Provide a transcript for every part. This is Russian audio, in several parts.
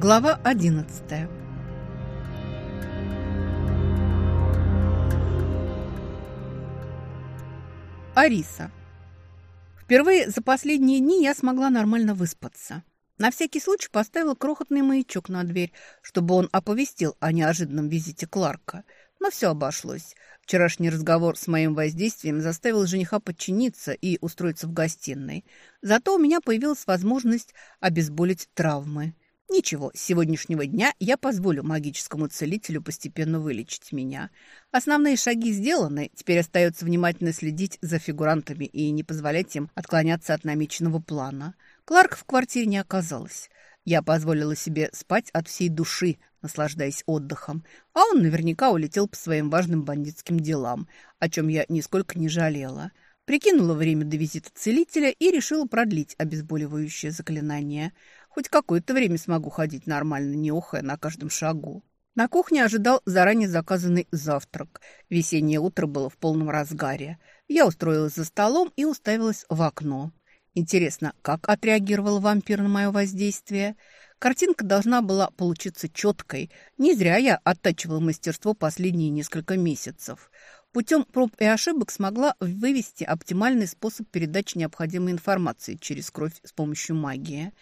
Глава одиннадцатая. Ариса. Впервые за последние дни я смогла нормально выспаться. На всякий случай поставила крохотный маячок на дверь, чтобы он оповестил о неожиданном визите Кларка. Но все обошлось. Вчерашний разговор с моим воздействием заставил жениха подчиниться и устроиться в гостиной. Зато у меня появилась возможность обезболить травмы. Ничего, с сегодняшнего дня я позволю магическому целителю постепенно вылечить меня. Основные шаги сделаны, теперь остается внимательно следить за фигурантами и не позволять им отклоняться от намеченного плана. Кларк в квартире не оказалось. Я позволила себе спать от всей души, наслаждаясь отдыхом, а он наверняка улетел по своим важным бандитским делам, о чем я нисколько не жалела. Прикинула время до визита целителя и решила продлить обезболивающее заклинание – Хоть какое-то время смогу ходить нормально, не охая на каждом шагу. На кухне ожидал заранее заказанный завтрак. Весеннее утро было в полном разгаре. Я устроилась за столом и уставилась в окно. Интересно, как отреагировал вампир на мое воздействие? Картинка должна была получиться четкой. Не зря я оттачивала мастерство последние несколько месяцев. Путем проб и ошибок смогла вывести оптимальный способ передачи необходимой информации через кровь с помощью магии.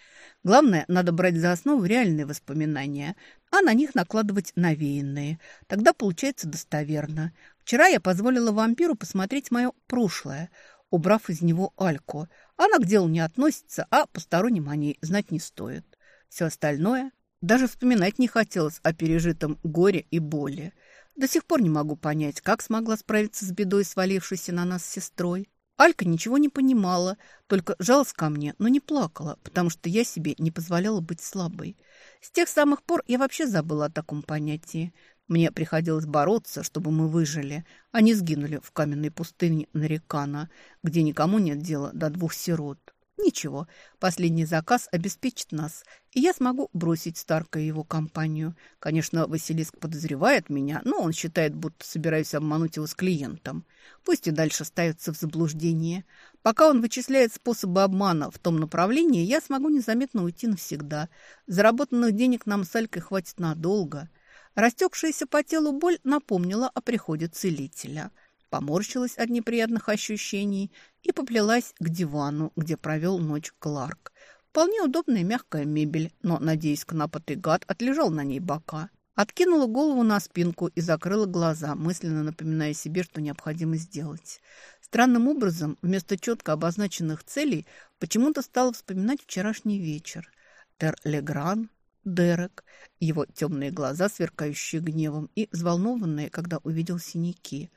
Главное, надо брать за основу реальные воспоминания, а на них накладывать навеянные. Тогда получается достоверно. Вчера я позволила вампиру посмотреть мое прошлое, убрав из него Альку. Она к делу не относится, а посторонним о ней знать не стоит. Все остальное даже вспоминать не хотелось о пережитом горе и боли. До сих пор не могу понять, как смогла справиться с бедой, свалившейся на нас с сестрой. Алька ничего не понимала, только жалась ко мне, но не плакала, потому что я себе не позволяла быть слабой. С тех самых пор я вообще забыла о таком понятии. Мне приходилось бороться, чтобы мы выжили, а не сгинули в каменной пустыне Нарикана, где никому нет дела до двух сирот. Ничего, последний заказ обеспечит нас, и я смогу бросить Старка и его компанию. Конечно, Василиск подозревает меня, но он считает, будто собираюсь обмануть его с клиентом. Пусть и дальше ставится в заблуждение. Пока он вычисляет способы обмана в том направлении, я смогу незаметно уйти навсегда. Заработанных денег нам с Алькой хватит надолго. Растекшаяся по телу боль напомнила о приходе целителя – поморщилась от неприятных ощущений и поплелась к дивану, где провел ночь Кларк. Вполне удобная мягкая мебель, но, надеюсь, кнопотый гад отлежал на ней бока. Откинула голову на спинку и закрыла глаза, мысленно напоминая себе, что необходимо сделать. Странным образом, вместо четко обозначенных целей, почему-то стала вспоминать вчерашний вечер. Тер Легран, Дерек, его темные глаза, сверкающие гневом, и взволнованные, когда увидел синяки.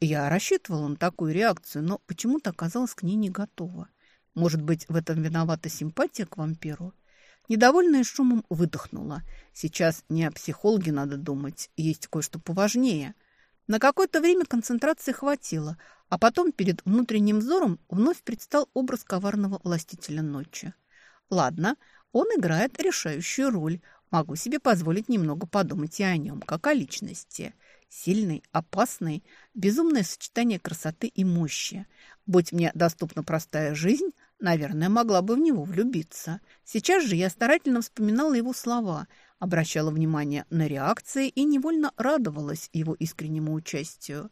Я рассчитывала на такую реакцию, но почему-то оказалась к ней не готова. Может быть, в этом виновата симпатия к вампиру? Недовольная шумом выдохнула. Сейчас не о психологе надо думать, есть кое-что поважнее. На какое-то время концентрации хватило, а потом перед внутренним взором вновь предстал образ коварного властителя ночи. Ладно, он играет решающую роль. Могу себе позволить немного подумать и о нем, как о личности – Сильный, опасный, безумное сочетание красоты и мощи. Будь мне доступна простая жизнь, наверное, могла бы в него влюбиться. Сейчас же я старательно вспоминала его слова, обращала внимание на реакции и невольно радовалась его искреннему участию.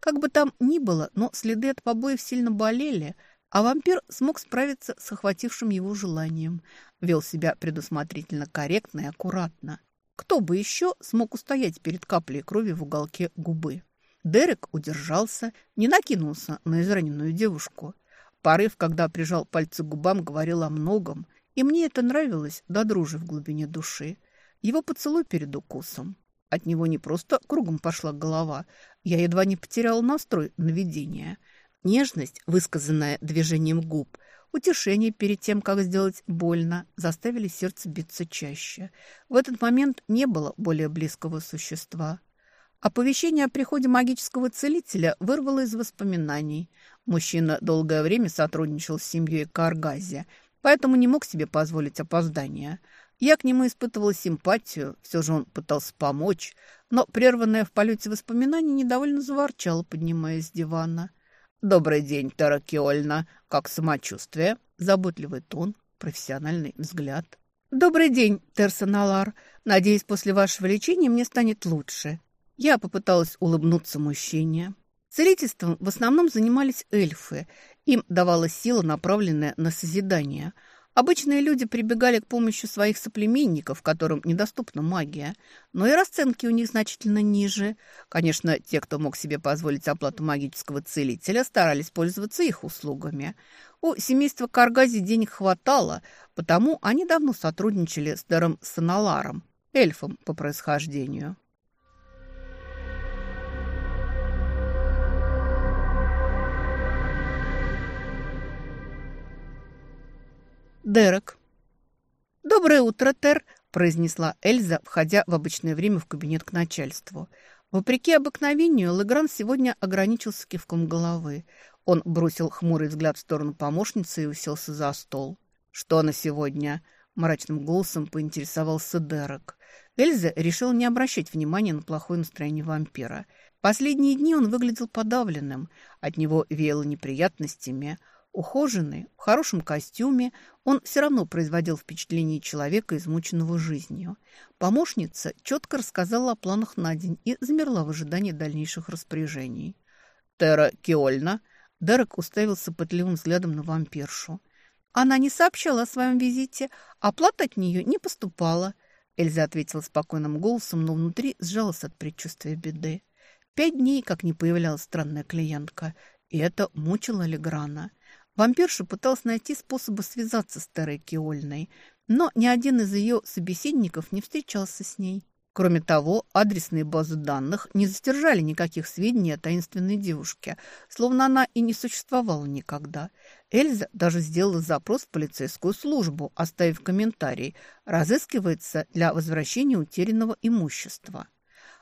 Как бы там ни было, но следы от побоев сильно болели, а вампир смог справиться с охватившим его желанием. Вел себя предусмотрительно корректно и аккуратно. Кто бы еще смог устоять перед каплей крови в уголке губы? Дерек удержался, не накинулся на израненную девушку. Порыв, когда прижал пальцы к губам, говорил о многом, и мне это нравилось до дружи в глубине души. Его поцелуй перед укусом. От него не просто кругом пошла голова, я едва не потерял настрой на видение. Нежность, высказанная движением губ, Утешение перед тем, как сделать больно, заставили сердце биться чаще. В этот момент не было более близкого существа. Оповещение о приходе магического целителя вырвало из воспоминаний. Мужчина долгое время сотрудничал с семьей Каргази, поэтому не мог себе позволить опоздания. Я к нему испытывала симпатию, все же он пытался помочь, но прерванное в полете воспоминание недовольно заворчало, поднимаясь с дивана. «Добрый день, Таракиольна. Как самочувствие?» Заботливый тон, профессиональный взгляд. «Добрый день, Терсоналар. Надеюсь, после вашего лечения мне станет лучше». Я попыталась улыбнуться мужчине. Целительством в основном занимались эльфы. Им давалась сила, направленная на созидание – Обычные люди прибегали к помощи своих соплеменников, которым недоступна магия, но и расценки у них значительно ниже. Конечно, те, кто мог себе позволить оплату магического целителя, старались пользоваться их услугами. У семейства Каргази денег хватало, потому они давно сотрудничали с Даром Саналаром, эльфом по происхождению. Дерек. «Доброе утро, Тер», – произнесла Эльза, входя в обычное время в кабинет к начальству. Вопреки обыкновению, Легран сегодня ограничился кивком головы. Он бросил хмурый взгляд в сторону помощницы и уселся за стол. «Что на сегодня?» – мрачным голосом поинтересовался Дерек. Эльза решила не обращать внимания на плохое настроение вампира. Последние дни он выглядел подавленным. От него веяло неприятностями – Ухоженный, в хорошем костюме, он все равно производил впечатление человека, измученного жизнью. Помощница четко рассказала о планах на день и замерла в ожидании дальнейших распоряжений. «Тера Киольна?» Дерек уставился пытливым взглядом на вампиршу. «Она не сообщала о своем визите, оплата от нее не поступала», Эльза ответила спокойным голосом, но внутри сжалась от предчувствия беды. Пять дней, как не появлялась странная клиентка, и это мучило Леграна. Вампирша пыталась найти способы связаться с Терой Киольной, но ни один из ее собеседников не встречался с ней. Кроме того, адресные базы данных не задержали никаких сведений о таинственной девушке, словно она и не существовала никогда. Эльза даже сделала запрос в полицейскую службу, оставив комментарий «Разыскивается для возвращения утерянного имущества».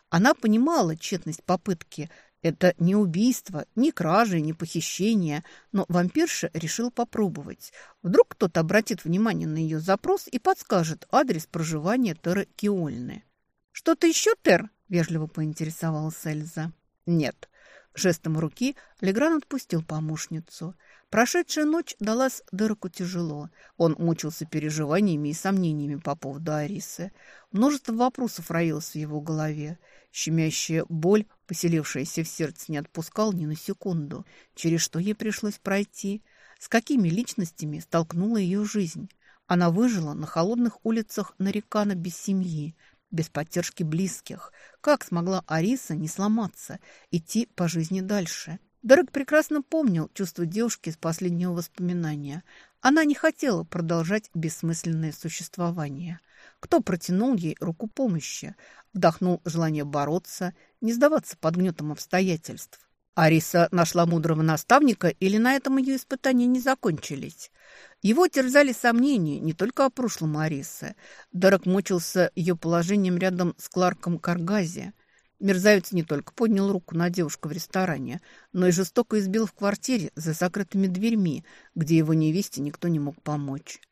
Она понимала тщетность попытки это не убийство, не кражи, не похищение, но вампирша решила попробовать. Вдруг кто-то обратит внимание на ее запрос и подскажет адрес проживания Теры Киольны. «Что-то еще, Тер?» – вежливо поинтересовалась Эльза. «Нет». Жестом руки Легран отпустил помощницу. Прошедшая ночь далась Дереку тяжело. Он мучился переживаниями и сомнениями по поводу Арисы. Множество вопросов роилось в его голове. Щемящая боль, поселившаяся в сердце, не отпускал ни на секунду. Через что ей пришлось пройти? С какими личностями столкнула ее жизнь? Она выжила на холодных улицах Нарикана без семьи, без поддержки близких. Как смогла Ариса не сломаться, идти по жизни дальше? Дорог прекрасно помнил чувство девушки из последнего воспоминания. Она не хотела продолжать бессмысленное существование. Кто протянул ей руку помощи? Вдохнул желание бороться, не сдаваться под гнетом обстоятельств. Ариса нашла мудрого наставника или на этом ее испытания не закончились? Его терзали сомнения не только о прошлом Арисы. Дорог мучился ее положением рядом с Кларком Каргази. Мерзавец не только поднял руку на девушку в ресторане, но и жестоко избил в квартире за закрытыми дверьми, где его невесте никто не мог помочь.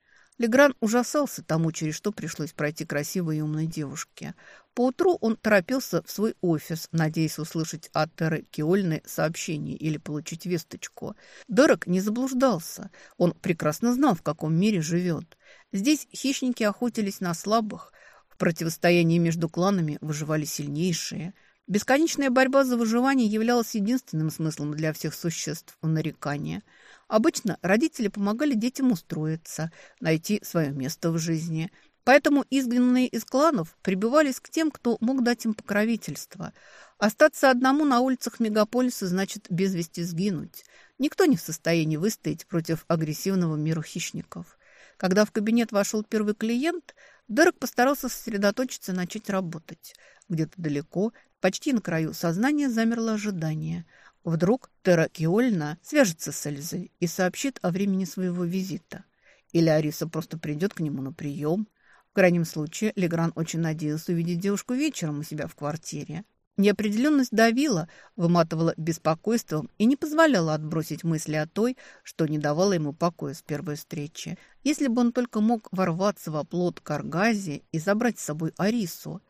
Легран ужасался тому, через что пришлось пройти красивой и умной девушке. Поутру он торопился в свой офис, надеясь услышать от Теры Киольны сообщение или получить весточку. Дерек не заблуждался. Он прекрасно знал, в каком мире живет. Здесь хищники охотились на слабых. В противостоянии между кланами выживали сильнейшие. Бесконечная борьба за выживание являлась единственным смыслом для всех существ в нарекании – Обычно родители помогали детям устроиться, найти свое место в жизни. Поэтому изгнанные из кланов прибывались к тем, кто мог дать им покровительство. Остаться одному на улицах мегаполиса значит без вести сгинуть. Никто не в состоянии выстоять против агрессивного мира хищников. Когда в кабинет вошел первый клиент, Дерек постарался сосредоточиться и начать работать. Где-то далеко, почти на краю сознания, замерло ожидание – Вдруг Тера Киольна свяжется с Эльзой и сообщит о времени своего визита. Или Ариса просто придет к нему на прием. В крайнем случае, Легран очень надеялся увидеть девушку вечером у себя в квартире. Неопределенность давила, выматывала беспокойством и не позволяла отбросить мысли о той, что не давало ему покоя с первой встречи. Если бы он только мог ворваться в оплот Каргази и забрать с собой Арису.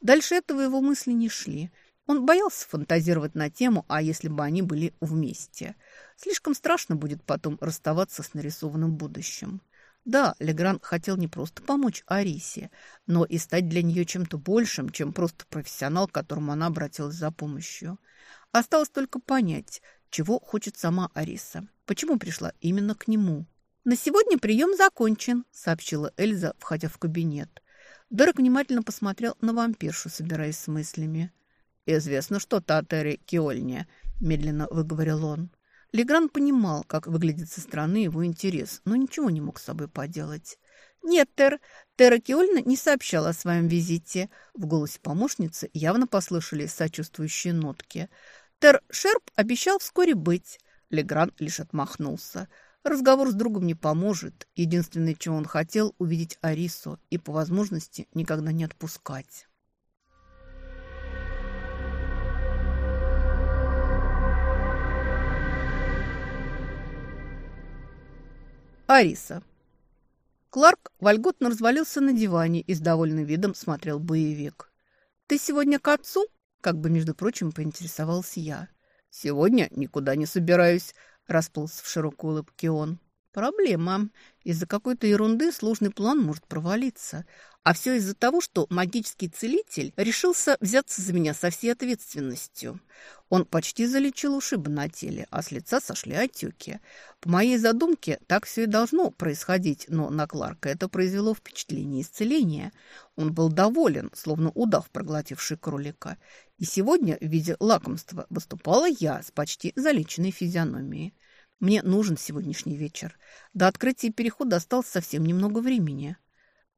Дальше этого его мысли не шли – он боялся фантазировать на тему, а если бы они были вместе. Слишком страшно будет потом расставаться с нарисованным будущим. Да, Легран хотел не просто помочь Арисе, но и стать для нее чем-то большим, чем просто профессионал, к которому она обратилась за помощью. Осталось только понять, чего хочет сама Ариса, почему пришла именно к нему. «На сегодня прием закончен», — сообщила Эльза, входя в кабинет. Дерек внимательно посмотрел на вампиршу, собираясь с мыслями. «Известно, что Татери Киольня», — медленно выговорил он. Легран понимал, как выглядит со стороны его интерес, но ничего не мог с собой поделать. «Нет, Тер, Тера Киольна не сообщала о своем визите». В голосе помощницы явно послышались сочувствующие нотки. «Тер Шерп обещал вскоре быть». Легран лишь отмахнулся. Разговор с другом не поможет. Единственное, чего он хотел, увидеть Арису и по возможности никогда не отпускать. Ариса. Кларк вольготно развалился на диване и с довольным видом смотрел боевик. «Ты сегодня к отцу?» – как бы, между прочим, поинтересовался я. «Сегодня никуда не собираюсь», – расплылся в широкой улыбке он. Проблема. Из-за какой-то ерунды сложный план может провалиться. А все из-за того, что магический целитель решился взяться за меня со всей ответственностью. Он почти залечил ушибы на теле, а с лица сошли отеки. По моей задумке, так все и должно происходить, но на Кларка это произвело впечатление исцеления. Он был доволен, словно удав, проглотивший кролика. И сегодня в виде лакомства выступала я с почти залеченной физиономией. Мне нужен сегодняшний вечер. До открытия перехода осталось совсем немного времени.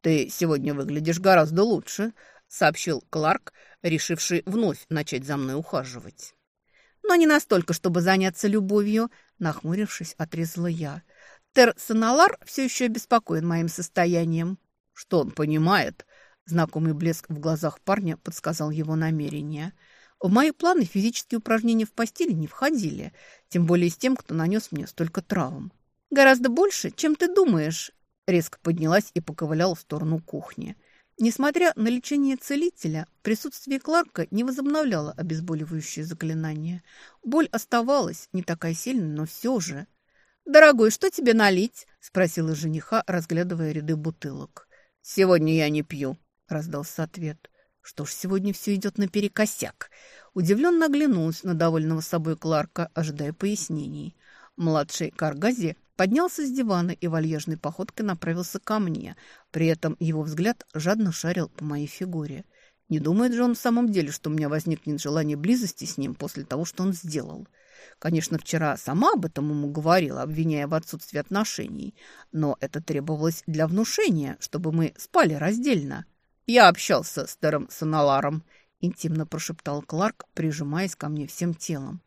«Ты сегодня выглядишь гораздо лучше», — сообщил Кларк, решивший вновь начать за мной ухаживать. «Но не настолько, чтобы заняться любовью», — нахмурившись, отрезала я. «Тер Саналар все еще обеспокоен моим состоянием». «Что он понимает?» Знакомый блеск в глазах парня подсказал его намерение — в мои планы физические упражнения в постели не входили, тем более с тем, кто нанес мне столько травм. «Гораздо больше, чем ты думаешь», — резко поднялась и поковыляла в сторону кухни. Несмотря на лечение целителя, присутствие Кларка не возобновляло обезболивающее заклинание. Боль оставалась, не такая сильная, но все же. «Дорогой, что тебе налить?» – спросила жениха, разглядывая ряды бутылок. «Сегодня я не пью», – раздался ответ. Что ж, сегодня все идет наперекосяк. Удивленно оглянулась на довольного собой Кларка, ожидая пояснений. Младший Каргази поднялся с дивана и вальяжной походкой направился ко мне. При этом его взгляд жадно шарил по моей фигуре. Не думает же он в самом деле, что у меня возникнет желание близости с ним после того, что он сделал. Конечно, вчера сама об этом ему говорила, обвиняя в отсутствии отношений. Но это требовалось для внушения, чтобы мы спали раздельно. «Я общался с Тером Саналаром», – интимно прошептал Кларк, прижимаясь ко мне всем телом.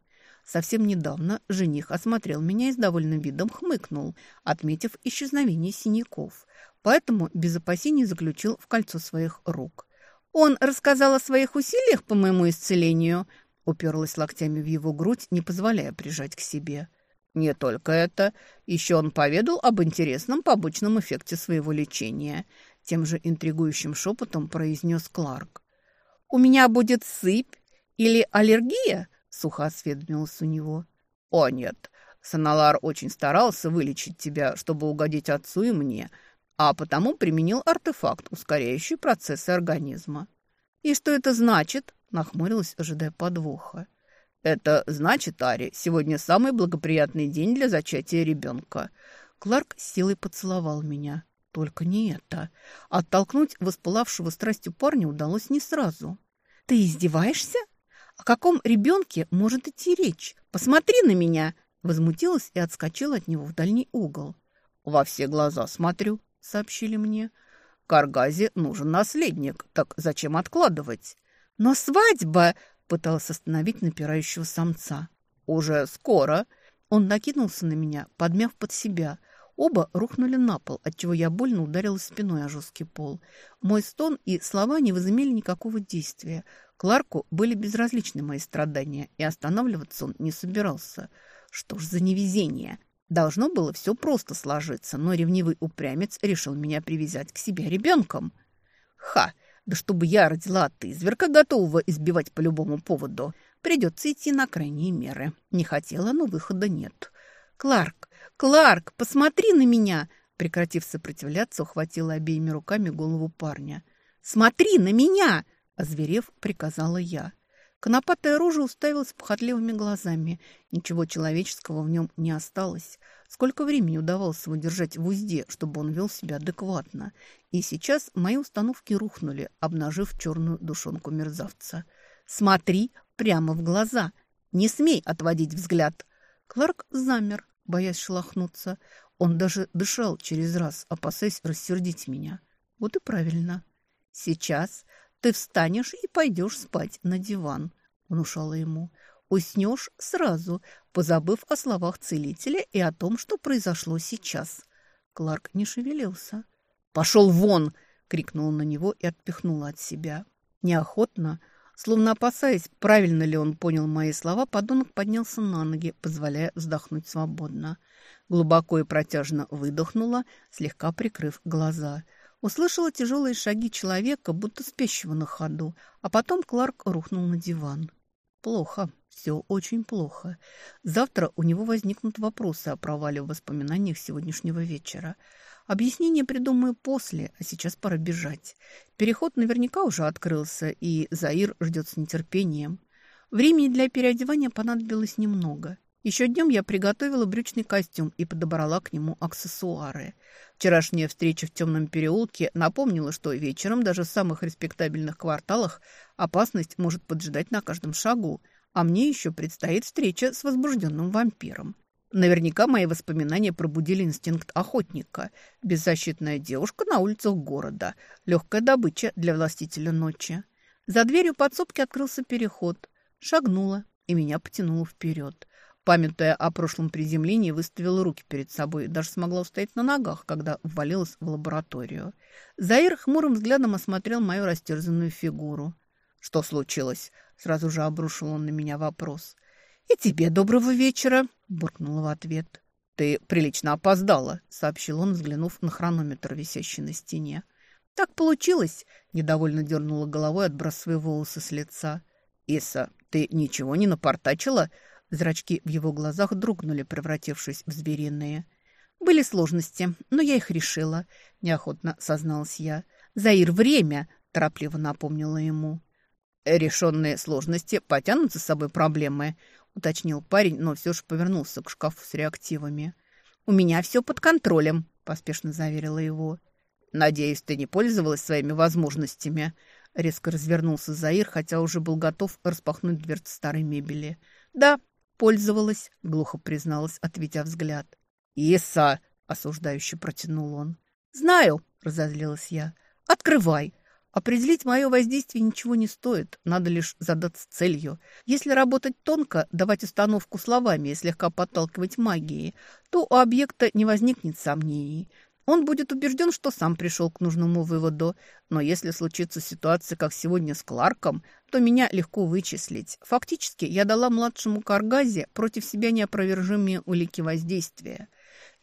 Совсем недавно жених осмотрел меня и с довольным видом хмыкнул, отметив исчезновение синяков. Поэтому без опасений заключил в кольцо своих рук. «Он рассказал о своих усилиях по моему исцелению?» Уперлась локтями в его грудь, не позволяя прижать к себе. Не только это. Еще он поведал об интересном побочном эффекте своего лечения тем же интригующим шепотом произнес Кларк. «У меня будет сыпь или аллергия?» – сухо осведомилась у него. «О, нет, Саналар очень старался вылечить тебя, чтобы угодить отцу и мне, а потому применил артефакт, ускоряющий процессы организма». «И что это значит?» – нахмурилась, ожидая подвоха. «Это значит, Ари, сегодня самый благоприятный день для зачатия ребенка». Кларк силой поцеловал меня. Только не это. Оттолкнуть воспылавшего страстью парня удалось не сразу. «Ты издеваешься? О каком ребенке может идти речь? Посмотри на меня!» Возмутилась и отскочила от него в дальний угол. «Во все глаза смотрю», — сообщили мне. «Каргазе нужен наследник, так зачем откладывать?» «Но свадьба!» — пыталась остановить напирающего самца. «Уже скоро!» Он накинулся на меня, подмяв под себя — Оба рухнули на пол, отчего я больно ударилась спиной о жесткий пол. Мой стон и слова не возымели никакого действия. Кларку были безразличны мои страдания, и останавливаться он не собирался. Что ж за невезение! Должно было все просто сложиться, но ревнивый упрямец решил меня привязать к себе ребенком. Ха! Да чтобы я родила от изверка, готового избивать по любому поводу. Придется идти на крайние меры. Не хотела, но выхода нет. «Кларк, Кларк, посмотри на меня!» Прекратив сопротивляться, ухватила обеими руками голову парня. «Смотри на меня!» – озверев, приказала я. Конопатое оружие уставилось похотливыми глазами. Ничего человеческого в нем не осталось. Сколько времени удавалось его держать в узде, чтобы он вел себя адекватно. И сейчас мои установки рухнули, обнажив черную душонку мерзавца. «Смотри прямо в глаза! Не смей отводить взгляд!» Кларк замер, боясь шелохнуться. Он даже дышал через раз, опасаясь рассердить меня. Вот и правильно. Сейчас ты встанешь и пойдешь спать на диван, внушала ему. Уснешь сразу, позабыв о словах целителя и о том, что произошло сейчас. Кларк не шевелился. «Пошел вон!» — крикнул на него и отпихнул от себя. Неохотно, Словно опасаясь, правильно ли он понял мои слова, подонок поднялся на ноги, позволяя вздохнуть свободно. Глубоко и протяжно выдохнула, слегка прикрыв глаза. Услышала тяжелые шаги человека, будто спящего на ходу, а потом Кларк рухнул на диван. Плохо, все очень плохо. Завтра у него возникнут вопросы о провале в воспоминаниях сегодняшнего вечера. Объяснение придумаю после, а сейчас пора бежать. Переход наверняка уже открылся, и Заир ждет с нетерпением. Времени для переодевания понадобилось немного. Еще днем я приготовила брючный костюм и подобрала к нему аксессуары. Вчерашняя встреча в темном переулке напомнила, что вечером даже в самых респектабельных кварталах опасность может поджидать на каждом шагу, а мне еще предстоит встреча с возбужденным вампиром. Наверняка мои воспоминания пробудили инстинкт охотника. Беззащитная девушка на улицах города. Легкая добыча для властителя ночи. За дверью подсобки открылся переход. Шагнула, и меня потянуло вперед. Памятуя о прошлом приземлении, выставила руки перед собой и даже смогла устоять на ногах, когда ввалилась в лабораторию. Заир хмурым взглядом осмотрел мою растерзанную фигуру. «Что случилось?» – сразу же обрушил он на меня вопрос. «И тебе доброго вечера!» – буркнула в ответ. «Ты прилично опоздала», – сообщил он, взглянув на хронометр, висящий на стене. «Так получилось!» – недовольно дернула головой, отбрасывая волосы с лица. «Иса, ты ничего не напортачила?» Зрачки в его глазах дрогнули, превратившись в звериные. «Были сложности, но я их решила», – неохотно созналась я. «Заир, время!» – торопливо напомнила ему. «Решенные сложности потянут за собой проблемы», уточнил парень, но все же повернулся к шкафу с реактивами. «У меня все под контролем», – поспешно заверила его. «Надеюсь, ты не пользовалась своими возможностями?» Резко развернулся Заир, хотя уже был готов распахнуть дверцу старой мебели. «Да, пользовалась», — глухо призналась, ответя взгляд. «Иса!» — осуждающе протянул он. «Знаю», — разозлилась я. «Открывай!» Определить мое воздействие ничего не стоит, надо лишь задаться целью. Если работать тонко, давать установку словами и слегка подталкивать магией, то у объекта не возникнет сомнений. Он будет убежден, что сам пришел к нужному выводу. Но если случится ситуация, как сегодня с Кларком, то меня легко вычислить. Фактически я дала младшему Каргазе против себя неопровержимые улики воздействия.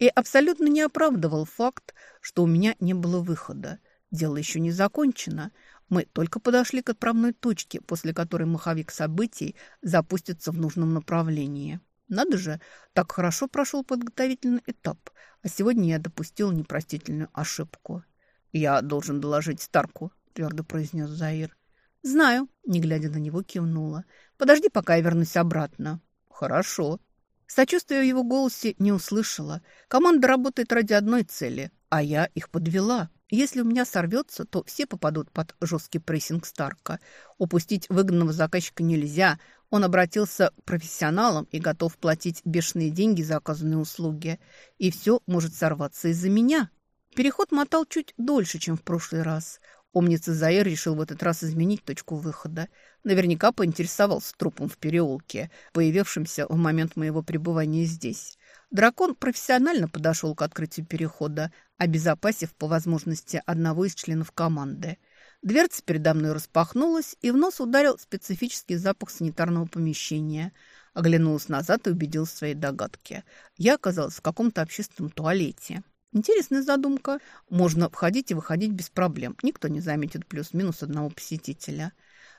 И абсолютно не оправдывал факт, что у меня не было выхода. Дело еще не закончено. Мы только подошли к отправной точке, после которой маховик событий запустится в нужном направлении. Надо же, так хорошо прошел подготовительный этап, а сегодня я допустил непростительную ошибку. «Я должен доложить Старку», — твердо произнес Заир. «Знаю», — не глядя на него, кивнула. «Подожди, пока я вернусь обратно». «Хорошо». Сочувствия в его голосе не услышала. Команда работает ради одной цели, а я их подвела. Если у меня сорвется, то все попадут под жесткий прессинг Старка. Упустить выгодного заказчика нельзя. Он обратился к профессионалам и готов платить бешеные деньги за оказанные услуги. И все может сорваться из-за меня. Переход мотал чуть дольше, чем в прошлый раз. Умница Заир решил в этот раз изменить точку выхода. Наверняка поинтересовался трупом в переулке, появившимся в момент моего пребывания здесь. Дракон профессионально подошел к открытию перехода, обезопасив по возможности одного из членов команды. Дверца передо мной распахнулась, и в нос ударил специфический запах санитарного помещения. Оглянулась назад и убедилась в своей догадке. Я оказалась в каком-то общественном туалете. Интересная задумка. Можно входить и выходить без проблем. Никто не заметит плюс-минус одного посетителя.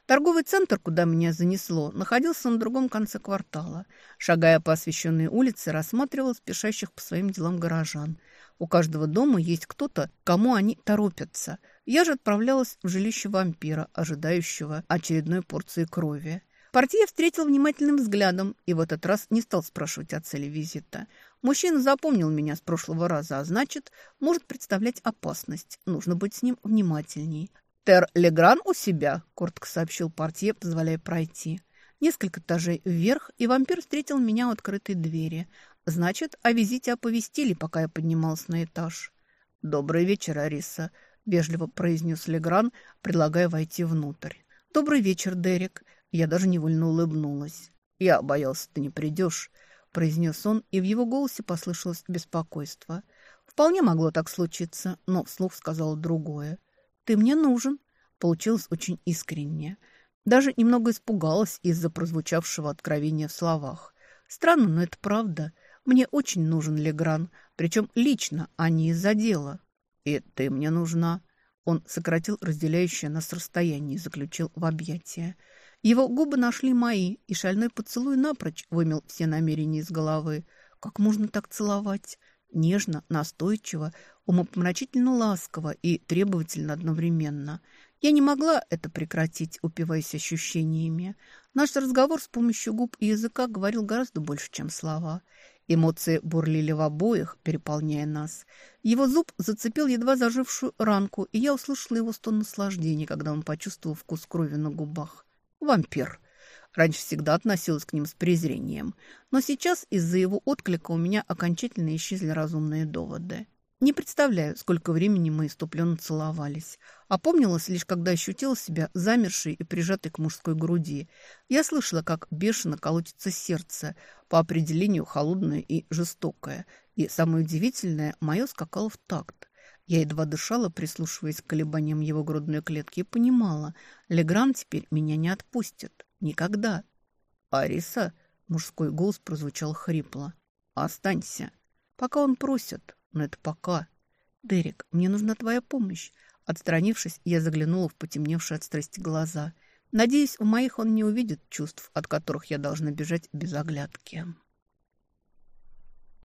Торговый центр, куда меня занесло, находился на другом конце квартала. Шагая по освещенной улице, рассматривал спешащих по своим делам горожан. У каждого дома есть кто-то, кому они торопятся. Я же отправлялась в жилище вампира, ожидающего очередной порции крови. Портье встретил внимательным взглядом и в этот раз не стал спрашивать о цели визита. Мужчина запомнил меня с прошлого раза, а значит, может представлять опасность. Нужно быть с ним внимательней. «Тер Легран у себя», – коротко сообщил портье, позволяя пройти. Несколько этажей вверх, и вампир встретил меня у открытой двери. Значит, о визите оповестили, пока я поднималась на этаж. «Добрый вечер, Ариса», – вежливо произнес Легран, предлагая войти внутрь. «Добрый вечер, Дерек». Я даже невольно улыбнулась. «Я боялся, ты не придешь», – произнес он, и в его голосе послышалось беспокойство. Вполне могло так случиться, но вслух сказал другое. «Ты мне нужен», – получилось очень искренне. Даже немного испугалась из-за прозвучавшего откровения в словах. Странно, но это правда. Мне очень нужен Легран, причем лично, а не из-за дела. И ты мне нужна. Он сократил разделяющее нас расстояние и заключил в объятия. Его губы нашли мои, и шальной поцелуй напрочь вымел все намерения из головы. Как можно так целовать? Нежно, настойчиво, умопомрачительно ласково и требовательно одновременно. Я не могла это прекратить, упиваясь ощущениями. Наш разговор с помощью губ и языка говорил гораздо больше, чем слова. Эмоции бурлили в обоих, переполняя нас. Его зуб зацепил едва зажившую ранку, и я услышала его стон наслаждения, когда он почувствовал вкус крови на губах. Вампир. Раньше всегда относилась к ним с презрением. Но сейчас из-за его отклика у меня окончательно исчезли разумные доводы. Не представляю, сколько времени мы иступленно целовались. Опомнилась лишь, когда ощутила себя замершей и прижатой к мужской груди. Я слышала, как бешено колотится сердце, по определению холодное и жестокое. И самое удивительное, мое скакало в такт. Я едва дышала, прислушиваясь к колебаниям его грудной клетки, и понимала, Легран теперь меня не отпустит. Никогда. «Ариса!» – мужской голос прозвучал хрипло. «Останься!» «Пока он просит!» Но это пока. Дерек, мне нужна твоя помощь. Отстранившись, я заглянула в потемневшие от страсти глаза. Надеюсь, у моих он не увидит чувств, от которых я должна бежать без оглядки.